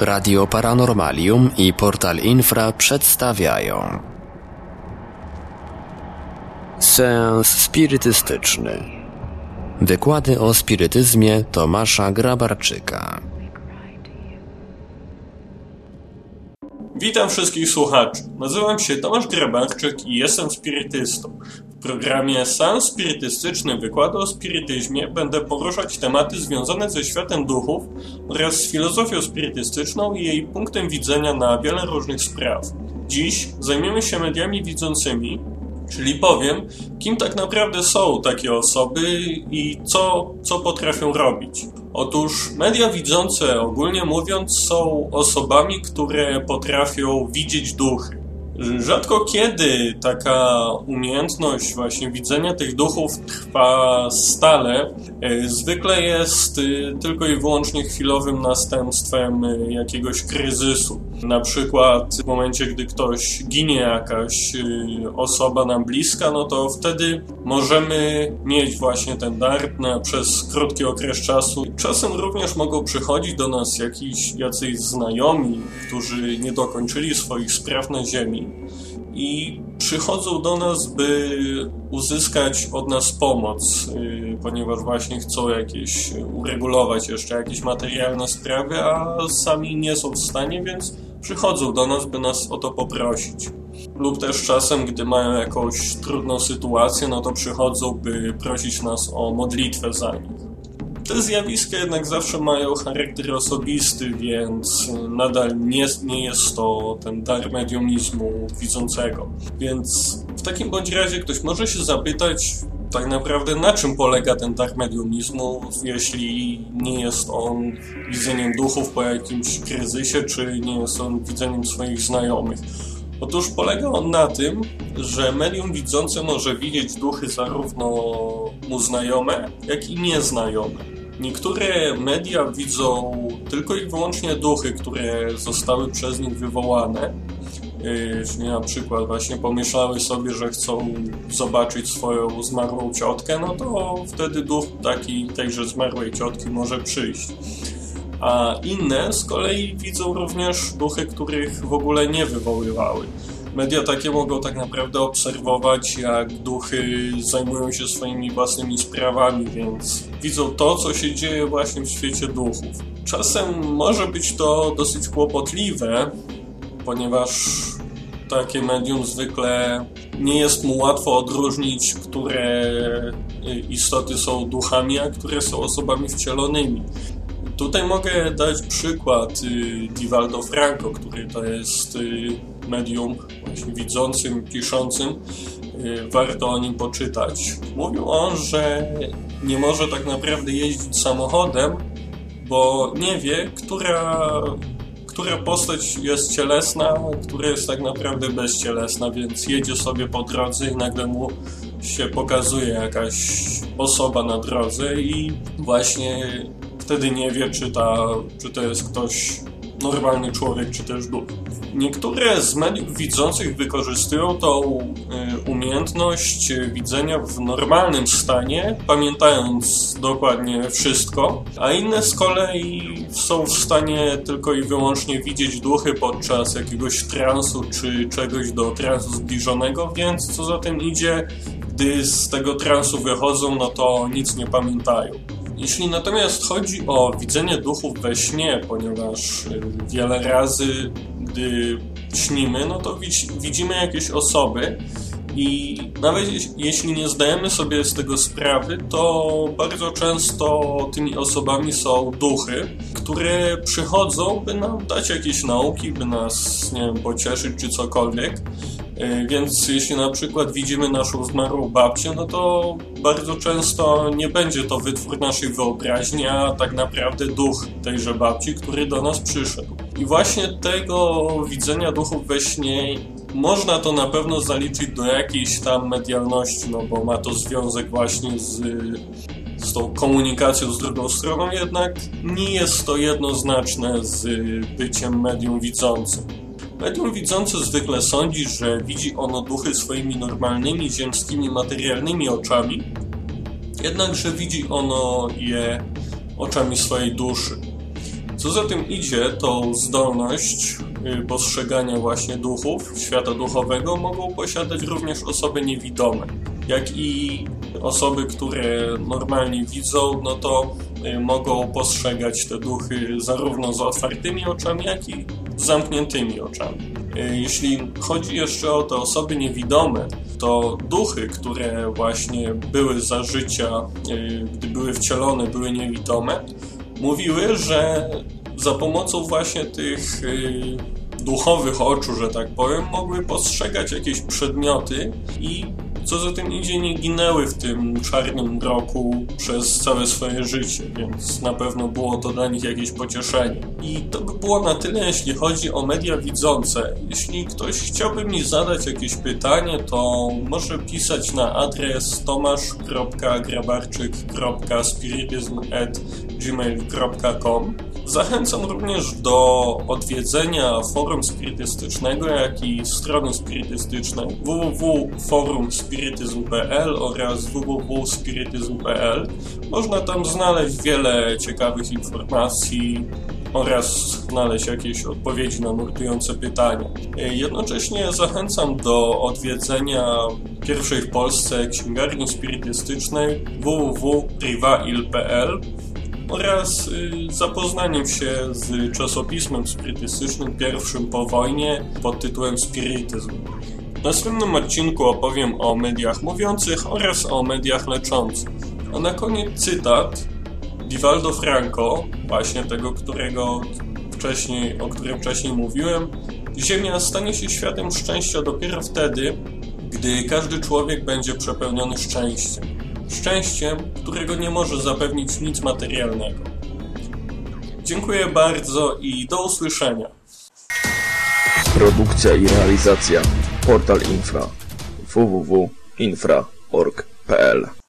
Radio Paranormalium i Portal Infra przedstawiają Seans spirytystyczny Wykłady o spirytyzmie Tomasza Grabarczyka Witam wszystkich słuchaczy. Nazywam się Tomasz Grabarczyk i jestem spirytystą. Programie Seans Spirytystyczny Wykłady o spirytyzmie będę poruszać tematy związane ze światem duchów oraz z filozofią spirytystyczną i jej punktem widzenia na wiele różnych spraw. Dziś zajmiemy się mediami widzącymi, czyli powiem, kim tak naprawdę są takie osoby i co, co potrafią robić. Otóż media widzące, ogólnie mówiąc, są osobami, które potrafią widzieć duchy. Rzadko kiedy taka umiejętność właśnie widzenia tych duchów trwa stale. E, zwykle jest e, tylko i wyłącznie chwilowym następstwem e, jakiegoś kryzysu. Na przykład w momencie, gdy ktoś ginie jakaś osoba nam bliska, no to wtedy możemy mieć właśnie ten dar na, przez krótki okres czasu. Czasem również mogą przychodzić do nas jakiś, jacyś znajomi, którzy nie dokończyli swoich spraw na ziemi i przychodzą do nas, by uzyskać od nas pomoc, y, ponieważ właśnie chcą jakieś uregulować jeszcze jakieś materialne sprawy, a sami nie są w stanie, więc przychodzą do nas, by nas o to poprosić. Lub też czasem, gdy mają jakąś trudną sytuację, no to przychodzą, by prosić nas o modlitwę za nich. Te zjawiska jednak zawsze mają charakter osobisty, więc nadal nie, nie jest to ten dar mediumizmu widzącego. Więc w takim bądź razie ktoś może się zapytać, tak naprawdę na czym polega ten dar mediumizmu, jeśli nie jest on widzeniem duchów po jakimś kryzysie, czy nie jest on widzeniem swoich znajomych. Otóż polega on na tym, że medium widzące może widzieć duchy zarówno mu znajome, jak i nieznajome. Niektóre media widzą tylko i wyłącznie duchy, które zostały przez nich wywołane. Czyli na przykład właśnie pomyślały sobie, że chcą zobaczyć swoją zmarłą ciotkę, no to wtedy duch taki tejże zmarłej ciotki może przyjść. A inne z kolei widzą również duchy, których w ogóle nie wywoływały. Media takie mogą tak naprawdę obserwować, jak duchy zajmują się swoimi własnymi sprawami, więc widzą to, co się dzieje właśnie w świecie duchów. Czasem może być to dosyć kłopotliwe, ponieważ takie medium zwykle nie jest mu łatwo odróżnić, które istoty są duchami, a które są osobami wcielonymi. Tutaj mogę dać przykład y, Divaldo Franco, który to jest y, medium właśnie widzącym, piszącym. Y, warto o nim poczytać. Mówił on, że nie może tak naprawdę jeździć samochodem, bo nie wie, która, która postać jest cielesna, która jest tak naprawdę bezcielesna, więc jedzie sobie po drodze i nagle mu się pokazuje jakaś osoba na drodze i właśnie wtedy nie wie, czy, ta, czy to jest ktoś normalny człowiek, czy też duch. Niektóre z mediów widzących wykorzystują tą y, umiejętność widzenia w normalnym stanie, pamiętając dokładnie wszystko, a inne z kolei są w stanie tylko i wyłącznie widzieć duchy podczas jakiegoś transu czy czegoś do transu zbliżonego, więc co za tym idzie, gdy z tego transu wychodzą, no to nic nie pamiętają. Jeśli natomiast chodzi o widzenie duchów we śnie, ponieważ y, wiele razy, gdy śnimy, no to widzimy jakieś osoby i nawet jeśli nie zdajemy sobie z tego sprawy, to bardzo często tymi osobami są duchy, które przychodzą, by nam dać jakieś nauki, by nas, nie wiem, pocieszyć czy cokolwiek. E, więc jeśli na przykład widzimy naszą zmarłą babcię, no to bardzo często nie będzie to wytwór naszej wyobraźni, a tak naprawdę duch tejże babci, który do nas przyszedł. I właśnie tego widzenia duchów we śnie można to na pewno zaliczyć do jakiejś tam medialności, no bo ma to związek właśnie z, z tą komunikacją z drugą stroną, jednak nie jest to jednoznaczne z byciem medium widzącym. Medium widzący zwykle sądzi, że widzi ono duchy swoimi normalnymi, ziemskimi, materialnymi oczami, jednakże widzi ono je oczami swojej duszy. Co za tym idzie, tą zdolność y, postrzegania właśnie duchów, świata duchowego mogą posiadać również osoby niewidome, jak i osoby, które normalnie widzą, no to y, mogą postrzegać te duchy zarówno z otwartymi oczami, jak i z zamkniętymi oczami. Y, jeśli chodzi jeszcze o te osoby niewidome, to duchy, które właśnie były za życia, gdy były wcielone, były niewidome, mówiły, że za pomocą właśnie tych y, duchowych oczu, że tak powiem, mogły postrzegać jakieś przedmioty i co za tym idzie, nie ginęły w tym czarnym mroku przez całe swoje życie, więc na pewno było to dla nich jakieś pocieszenie. I to by było na tyle, jeśli chodzi o media widzące. Jeśli ktoś chciałby mi zadać jakieś pytanie, to może pisać na adres tomasz.grabarczyk.spirityzm.gmail.com Zachęcam również do odwiedzenia forum spirytystycznego, jak i strony spirytystycznej www.forumspirityzm.pl oraz www.spirityzm.pl. Można tam znaleźć wiele ciekawych informacji oraz znaleźć jakieś odpowiedzi na nurtujące pytania. Jednocześnie zachęcam do odwiedzenia pierwszej w Polsce księgarni spirytystycznej www.rivail.pl oraz y, zapoznaniem się z czasopismem spirytystycznym pierwszym po wojnie pod tytułem Spirytyzm. W następnym odcinku opowiem o mediach mówiących oraz o mediach leczących. A na koniec cytat Vivaldo Franco, właśnie tego, którego wcześniej, o którym wcześniej mówiłem. Ziemia stanie się światem szczęścia dopiero wtedy, gdy każdy człowiek będzie przepełniony szczęściem szczęściem, którego nie może zapewnić nic materialnego. Dziękuję bardzo i do usłyszenia. Produkcja i realizacja Portal Infra www.infra.org.pl